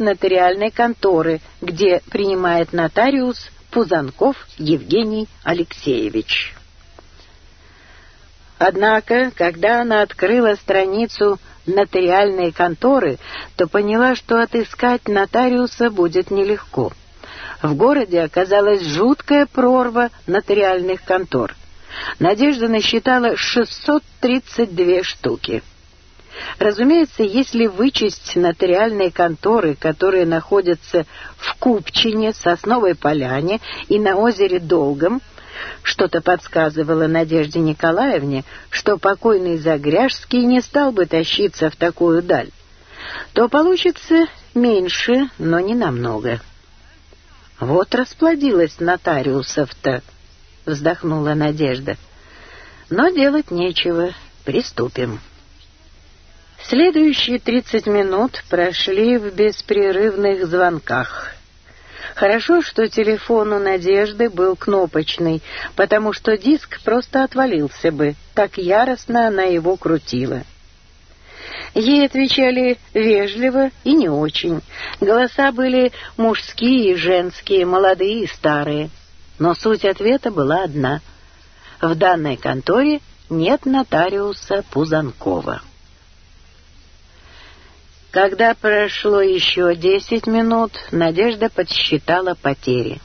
нотариальной конторы, где принимает нотариус Пузанков Евгений Алексеевич. Однако, когда она открыла страницу нотариальной конторы, то поняла, что отыскать нотариуса будет нелегко. В городе оказалась жуткая прорва нотариальных контор. Надежда насчитала 632 штуки. Разумеется, если вычесть нотариальные конторы, которые находятся в Купчине, Сосновой Поляне и на озере Долгом, что-то подсказывало Надежде Николаевне, что покойный Загряжский не стал бы тащиться в такую даль, то получится меньше, но не намного. «Вот расплодилась нотариусов-то», — вздохнула Надежда. «Но делать нечего. Приступим». Следующие тридцать минут прошли в беспрерывных звонках. Хорошо, что телефон у Надежды был кнопочный, потому что диск просто отвалился бы. Так яростно она его крутила. Ей отвечали вежливо и не очень. Голоса были мужские и женские, молодые и старые. Но суть ответа была одна. В данной конторе нет нотариуса Пузанкова. Когда прошло еще десять минут, Надежда подсчитала потери.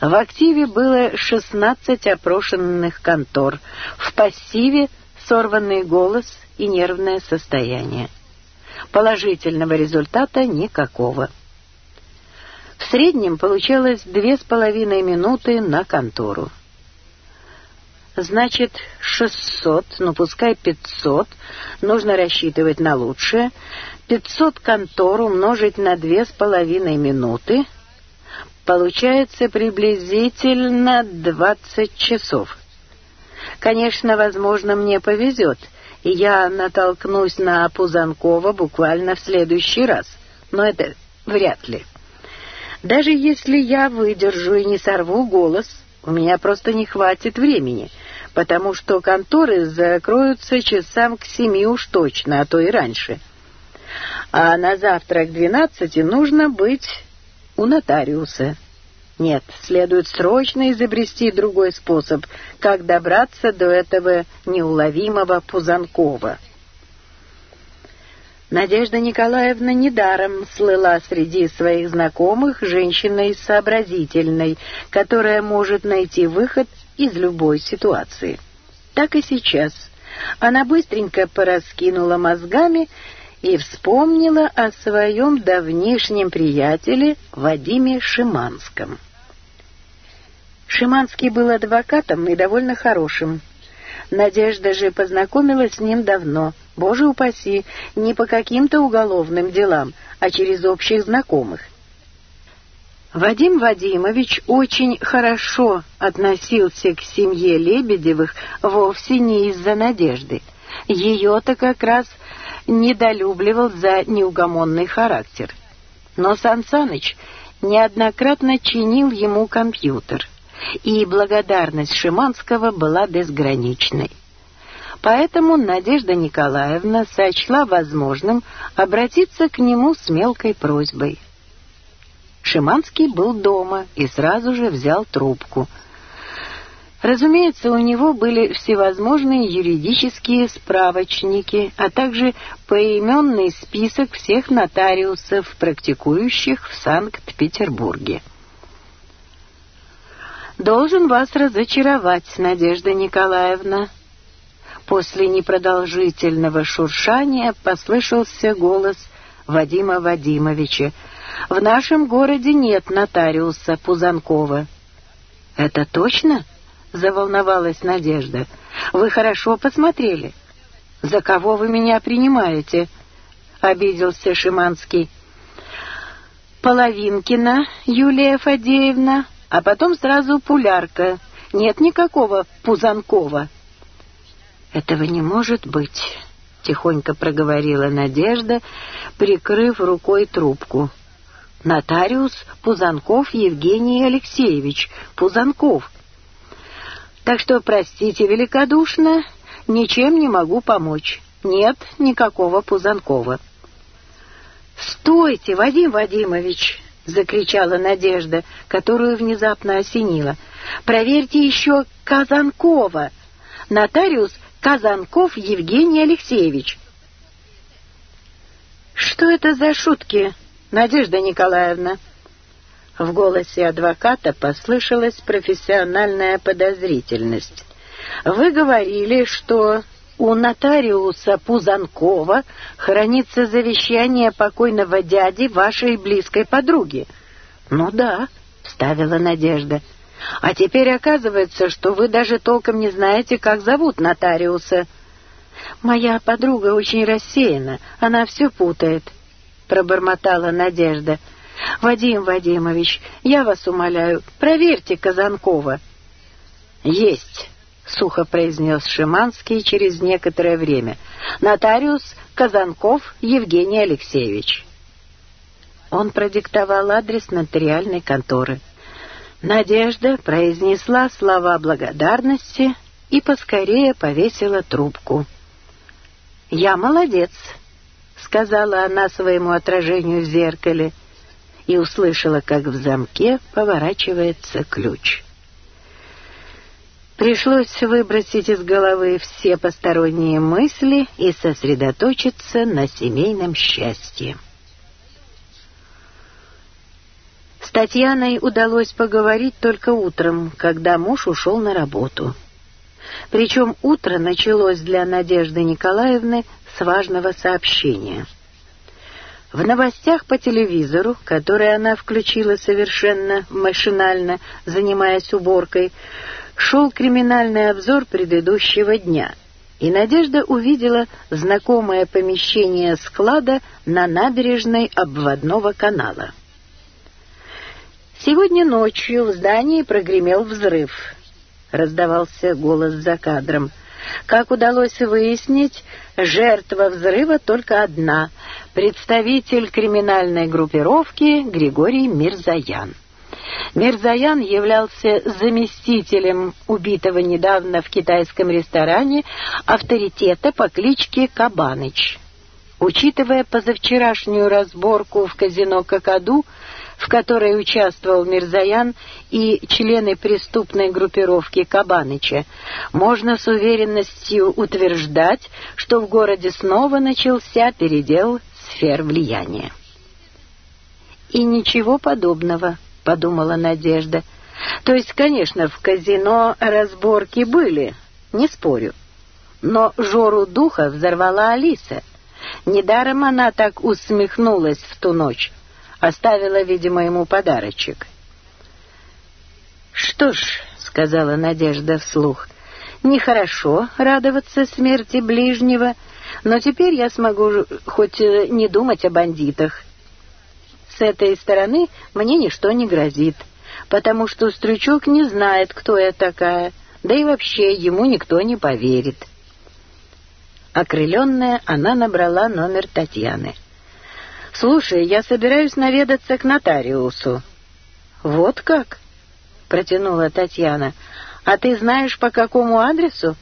В активе было шестнадцать опрошенных контор, в пассиве сорванный голос и нервное состояние. Положительного результата никакого. В среднем получалось две с половиной минуты на контору. Значит, шестьсот, ну пускай пятьсот, нужно рассчитывать на лучшее, пятьсот контор умножить на две с половиной минуты, получается приблизительно двадцать часов. Конечно, возможно, мне повезет, и я натолкнусь на Пузанкова буквально в следующий раз, но это вряд ли. Даже если я выдержу и не сорву голос, у меня просто не хватит времени — потому что конторы закроются часам к семи уж точно, а то и раньше. А на завтра к двенадцати нужно быть у нотариуса. Нет, следует срочно изобрести другой способ, как добраться до этого неуловимого Пузанкова. Надежда Николаевна недаром слыла среди своих знакомых женщиной сообразительной, которая может найти выход из любой ситуации. Так и сейчас. Она быстренько пораскинула мозгами и вспомнила о своем давнишнем приятеле Вадиме Шиманском. Шиманский был адвокатом и довольно хорошим. Надежда же познакомилась с ним давно, боже упаси, не по каким-то уголовным делам, а через общих знакомых. Вадим Вадимович очень хорошо относился к семье Лебедевых вовсе не из-за надежды. Ее-то как раз недолюбливал за неугомонный характер. Но Сан Саныч неоднократно чинил ему компьютер, и благодарность Шиманского была безграничной. Поэтому Надежда Николаевна сочла возможным обратиться к нему с мелкой просьбой — Шиманский был дома и сразу же взял трубку. Разумеется, у него были всевозможные юридические справочники, а также поименный список всех нотариусов, практикующих в Санкт-Петербурге. «Должен вас разочаровать, Надежда Николаевна». После непродолжительного шуршания послышался голос Вадима Вадимовича — в нашем городе нет нотариуса Пузанкова». «Это точно?» — заволновалась Надежда. «Вы хорошо посмотрели». «За кого вы меня принимаете?» — обиделся Шиманский. «Половинкина Юлия Фадеевна, а потом сразу Пулярка. Нет никакого Пузанкова». «Этого не может быть», — тихонько проговорила Надежда, прикрыв рукой трубку. «Нотариус Пузанков Евгений Алексеевич. Пузанков». Так что, простите великодушно, ничем не могу помочь. Нет никакого Пузанкова. «Стойте, Вадим Вадимович!» — закричала Надежда, которую внезапно осенило. «Проверьте еще Казанкова! Нотариус Казанков Евгений Алексеевич!» «Что это за шутки, Надежда Николаевна. В голосе адвоката послышалась профессиональная подозрительность. Вы говорили, что у нотариуса Пузанкова хранится завещание покойного дяди вашей близкой подруги. Ну да, вставила Надежда. А теперь оказывается, что вы даже толком не знаете, как зовут нотариуса. Моя подруга очень рассеяна, она все путает пробормотала Надежда. «Вадим Вадимович, я вас умоляю, проверьте Казанкова». «Есть», — сухо произнес Шиманский через некоторое время. «Нотариус Казанков Евгений Алексеевич». Он продиктовал адрес нотариальной конторы. Надежда произнесла слова благодарности и поскорее повесила трубку. «Я молодец», сказала она своему отражению в зеркале и услышала, как в замке поворачивается ключ. Пришлось выбросить из головы все посторонние мысли и сосредоточиться на семейном счастье. С Татьяной удалось поговорить только утром, когда муж ушел на работу. Причем утро началось для Надежды Николаевны важного сообщения. В новостях по телевизору, которые она включила совершенно машинально, занимаясь уборкой, шел криминальный обзор предыдущего дня, и Надежда увидела знакомое помещение склада на набережной обводного канала. «Сегодня ночью в здании прогремел взрыв», — раздавался голос за кадром — как удалось выяснить, жертва взрыва только одна – представитель криминальной группировки Григорий Мирзаян. Мирзаян являлся заместителем убитого недавно в китайском ресторане авторитета по кличке Кабаныч. Учитывая позавчерашнюю разборку в казино «Кокаду», в которой участвовал Мирзаян и члены преступной группировки Кабаныча, можно с уверенностью утверждать, что в городе снова начался передел сфер влияния. «И ничего подобного», — подумала Надежда. «То есть, конечно, в казино разборки были, не спорю. Но Жору духа взорвала Алиса. Недаром она так усмехнулась в ту ночь» оставила, видимо, ему подарочек. «Что ж», — сказала Надежда вслух, — «нехорошо радоваться смерти ближнего, но теперь я смогу хоть э, не думать о бандитах. С этой стороны мне ничто не грозит, потому что Стручок не знает, кто я такая, да и вообще ему никто не поверит». Окрыленная, она набрала номер Татьяны — «Слушай, я собираюсь наведаться к нотариусу». «Вот как?» — протянула Татьяна. «А ты знаешь, по какому адресу?»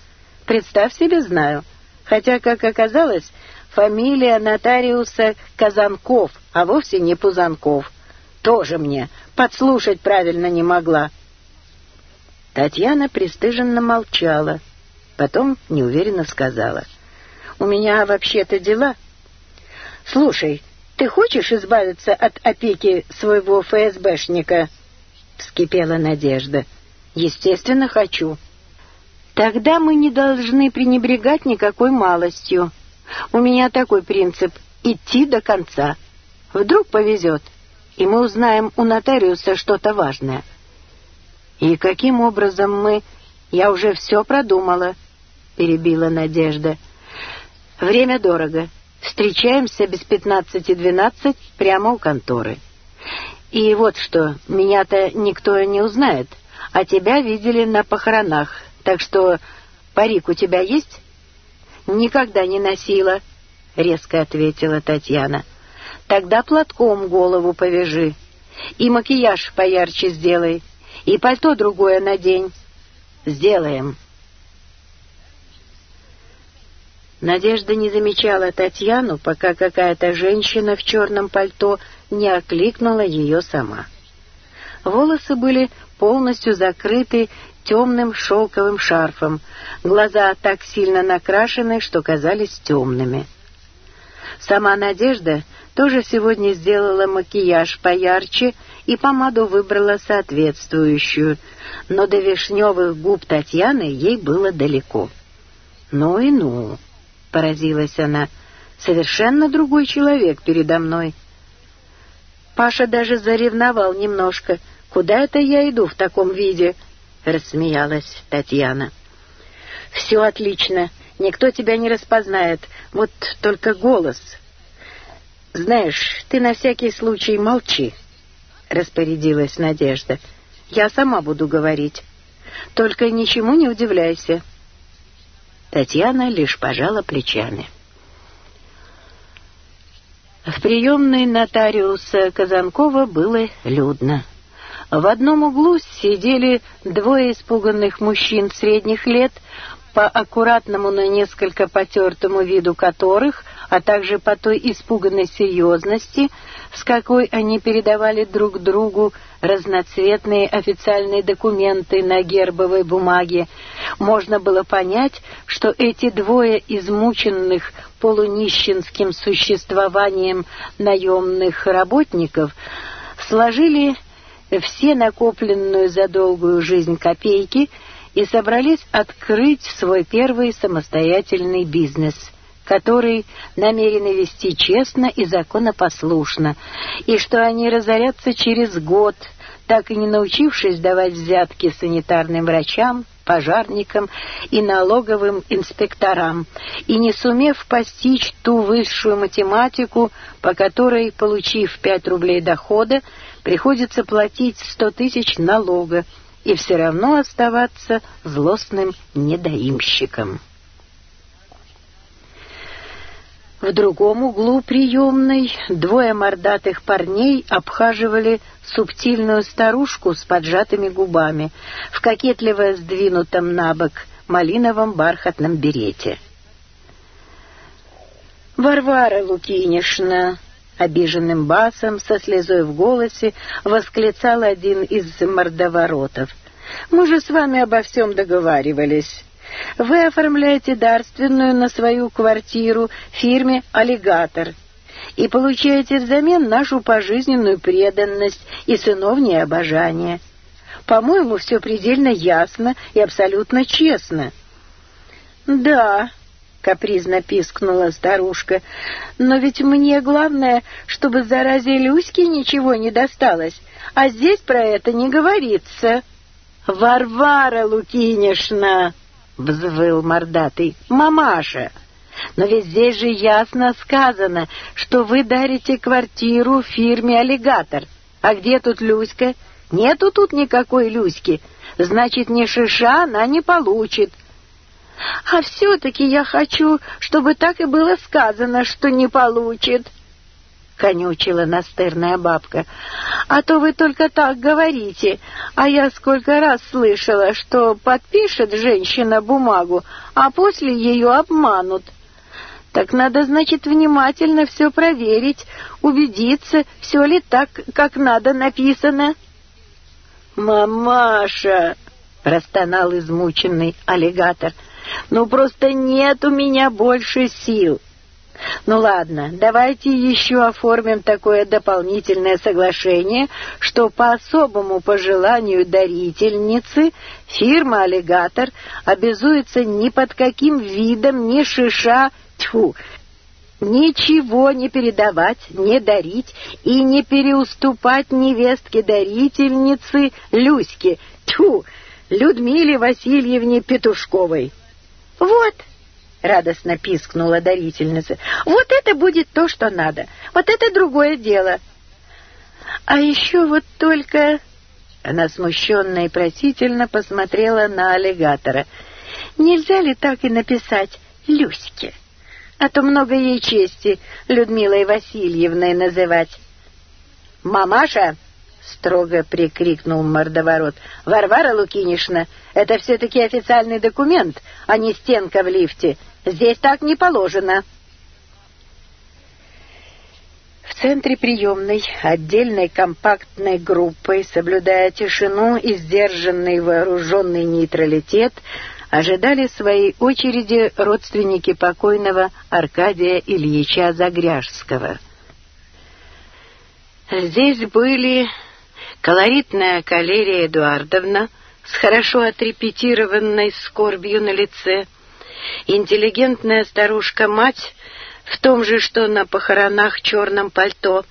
«Представь себе, знаю. Хотя, как оказалось, фамилия нотариуса Казанков, а вовсе не Пузанков. Тоже мне. Подслушать правильно не могла». Татьяна пристыженно молчала, потом неуверенно сказала. «У меня вообще-то дела. Слушай, ты хочешь избавиться от опеки своего ФСБшника?» Вскипела надежда. «Естественно, хочу». «Тогда мы не должны пренебрегать никакой малостью. У меня такой принцип — идти до конца. Вдруг повезет, и мы узнаем у нотариуса что-то важное». «И каким образом мы...» «Я уже все продумала», — перебила Надежда. «Время дорого» встречаемся без пятнадцати двенадцать прямо у конторы. И вот что, меня-то никто не узнает, а тебя видели на похоронах, так что парик у тебя есть?» «Никогда не носила», — резко ответила Татьяна. «Тогда платком голову повяжи, и макияж поярче сделай, и пальто другое надень». «Сделаем», Надежда не замечала Татьяну, пока какая-то женщина в черном пальто не окликнула ее сама. Волосы были полностью закрыты темным шелковым шарфом, глаза так сильно накрашены, что казались темными. Сама Надежда тоже сегодня сделала макияж поярче и помаду выбрала соответствующую, но до вишневых губ Татьяны ей было далеко. «Ну и ну!» поразилась она. «Совершенно другой человек передо мной». Паша даже заревновал немножко. «Куда это я иду в таком виде?» — рассмеялась Татьяна. «Все отлично. Никто тебя не распознает. Вот только голос». «Знаешь, ты на всякий случай молчи», — распорядилась Надежда. «Я сама буду говорить. Только ничему не удивляйся. Татьяна лишь пожала плечами. В приемной нотариуса Казанкова было людно. В одном углу сидели двое испуганных мужчин средних лет, по аккуратному, но несколько потертому виду которых а также по той испуганной серьезности, с какой они передавали друг другу разноцветные официальные документы на гербовой бумаге, можно было понять, что эти двое измученных полунищенским существованием наемных работников сложили все накопленную за долгую жизнь копейки и собрались открыть свой первый самостоятельный бизнес – которые намерены вести честно и законопослушно, и что они разорятся через год, так и не научившись давать взятки санитарным врачам, пожарникам и налоговым инспекторам, и не сумев постичь ту высшую математику, по которой, получив пять рублей дохода, приходится платить сто тысяч налога и все равно оставаться злостным недоимщиком. В другом углу приемной двое мордатых парней обхаживали субтильную старушку с поджатыми губами в кокетливо сдвинутом на бок малиновом бархатном берете. «Варвара Лукинишна!» — обиженным басом, со слезой в голосе, восклицал один из мордоворотов. «Мы же с вами обо всем договаривались». Вы оформляете дарственную на свою квартиру фирме «Аллигатор» и получаете взамен нашу пожизненную преданность и сыновнее обожание. По-моему, все предельно ясно и абсолютно честно». «Да», — капризно пискнула старушка, — «но ведь мне главное, чтобы заразе Люське ничего не досталось, а здесь про это не говорится». «Варвара Лукинишна!» взвыл мордатый. «Мамаша!» «Но ведь здесь же ясно сказано, что вы дарите квартиру фирме «Аллигатор». А где тут Люська? Нету тут никакой Люськи. Значит, ни шиша она не получит». «А все-таки я хочу, чтобы так и было сказано, что не получит», конючила настырная бабка. «А то вы только так говорите, а я сколько раз слышала, что подпишет женщина бумагу, а после ее обманут». «Так надо, значит, внимательно все проверить, убедиться, все ли так, как надо написано». «Мамаша!» — простонал измученный аллигатор. «Ну просто нет у меня больше сил!» Ну ладно, давайте еще оформим такое дополнительное соглашение, что по особому пожеланию дарительницы фирма «Аллигатор» обязуется ни под каким видом ни шиша, тьфу, ничего не передавать, не дарить и не переуступать невестке-дарительнице Люське, тьфу, Людмиле Васильевне Петушковой. «Вот!» радостно пискнула дарительница. «Вот это будет то, что надо. Вот это другое дело». «А еще вот только...» Она смущенно и просительно посмотрела на аллигатора. «Нельзя ли так и написать Люське? А то много ей чести Людмилой Васильевной называть». «Мамаша!» — строго прикрикнул мордоворот. «Варвара Лукинишна, это все-таки официальный документ, а не стенка в лифте. Здесь так не положено». В центре приемной отдельной компактной группой, соблюдая тишину и сдержанный вооруженный нейтралитет, ожидали своей очереди родственники покойного Аркадия Ильича Загряжского. Здесь были колоритная калерия Эдуардовна с хорошо отрепетированной скорбью на лице, интеллигентная старушка-мать в том же, что на похоронах черном пальто,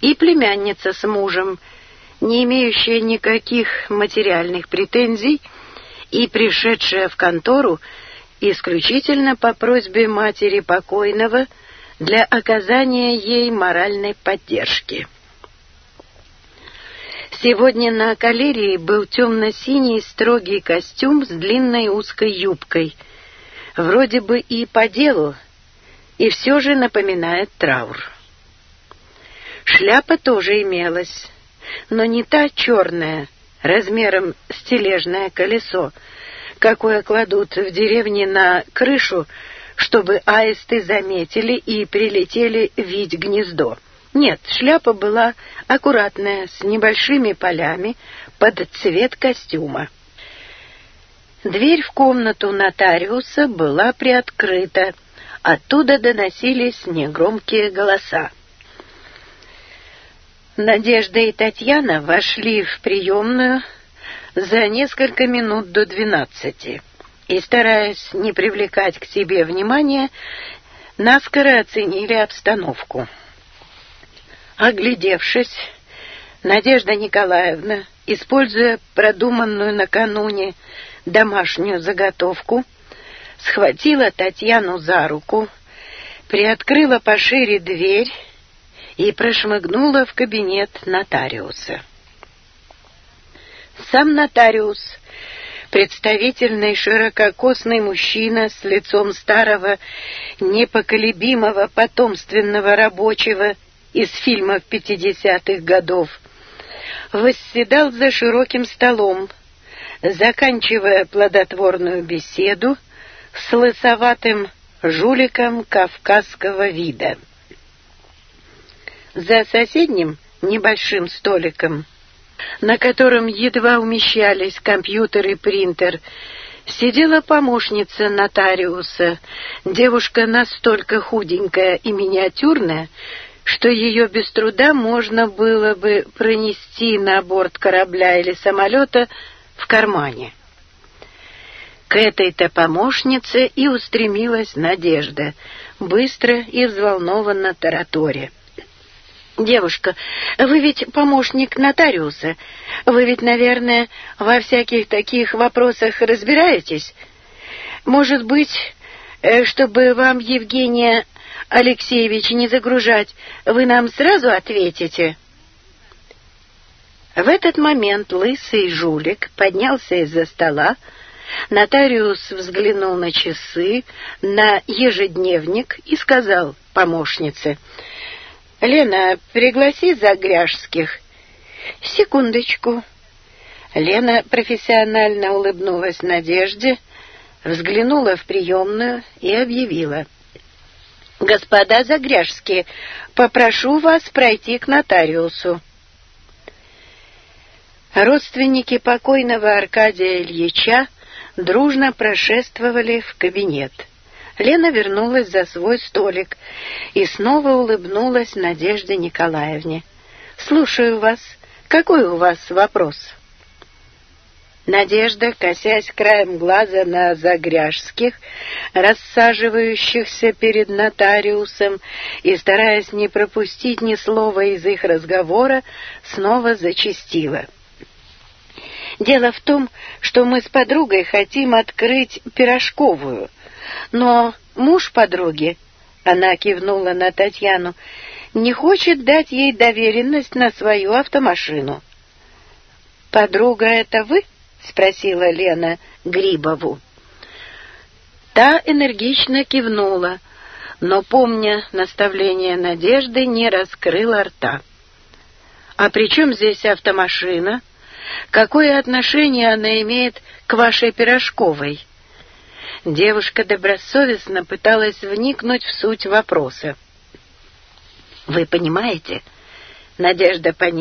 и племянница с мужем, не имеющая никаких материальных претензий и пришедшая в контору исключительно по просьбе матери покойного для оказания ей моральной поддержки. Сегодня на калерии был темно-синий строгий костюм с длинной узкой юбкой — Вроде бы и по делу, и все же напоминает траур. Шляпа тоже имелась, но не та черная, размером с тележное колесо, какое кладут в деревне на крышу, чтобы аисты заметили и прилетели вить гнездо. Нет, шляпа была аккуратная, с небольшими полями, под цвет костюма. Дверь в комнату нотариуса была приоткрыта. Оттуда доносились негромкие голоса. Надежда и Татьяна вошли в приемную за несколько минут до двенадцати и, стараясь не привлекать к себе внимания, наскоро оценили обстановку. Оглядевшись, Надежда Николаевна, используя продуманную накануне домашнюю заготовку, схватила Татьяну за руку, приоткрыла пошире дверь и прошмыгнула в кабинет нотариуса. Сам нотариус, представительный ширококосный мужчина с лицом старого, непоколебимого потомственного рабочего из фильмов пятидесятых годов, восседал за широким столом, заканчивая плодотворную беседу с лысоватым жуликом кавказского вида. За соседним небольшим столиком, на котором едва умещались компьютер и принтер, сидела помощница нотариуса, девушка настолько худенькая и миниатюрная, что ее без труда можно было бы пронести на борт корабля или самолета в кармане. К этой-то помощнице и устремилась Надежда, быстро и взволнованно тараторе. «Девушка, вы ведь помощник нотариуса. Вы ведь, наверное, во всяких таких вопросах разбираетесь? Может быть, э, чтобы вам Евгения Алексеевич не загружать, вы нам сразу ответите?» В этот момент лысый жулик поднялся из-за стола, Нотариус взглянул на часы, на ежедневник и сказал помощнице, «Лена, пригласи Загряжских». «Секундочку». Лена профессионально улыбнулась Надежде, взглянула в приемную и объявила. «Господа Загряжские, попрошу вас пройти к нотариусу». Родственники покойного Аркадия Ильича дружно прошествовали в кабинет. Лена вернулась за свой столик и снова улыбнулась Надежде Николаевне. «Слушаю вас. Какой у вас вопрос?» Надежда, косясь краем глаза на загряжских, рассаживающихся перед нотариусом и стараясь не пропустить ни слова из их разговора, снова зачастила. Дело в том, что мы с подругой хотим открыть пирожковую. Но муж подруги, она кивнула на Татьяну, не хочет дать ей доверенность на свою автомашину. «Подруга это вы?» — спросила Лена Грибову. Та энергично кивнула, но, помня наставление Надежды, не раскрыла рта. «А при чем здесь автомашина?» какое отношение она имеет к вашей пирожковой?» Девушка добросовестно пыталась вникнуть в суть вопроса. «Вы понимаете?» Надежда понизила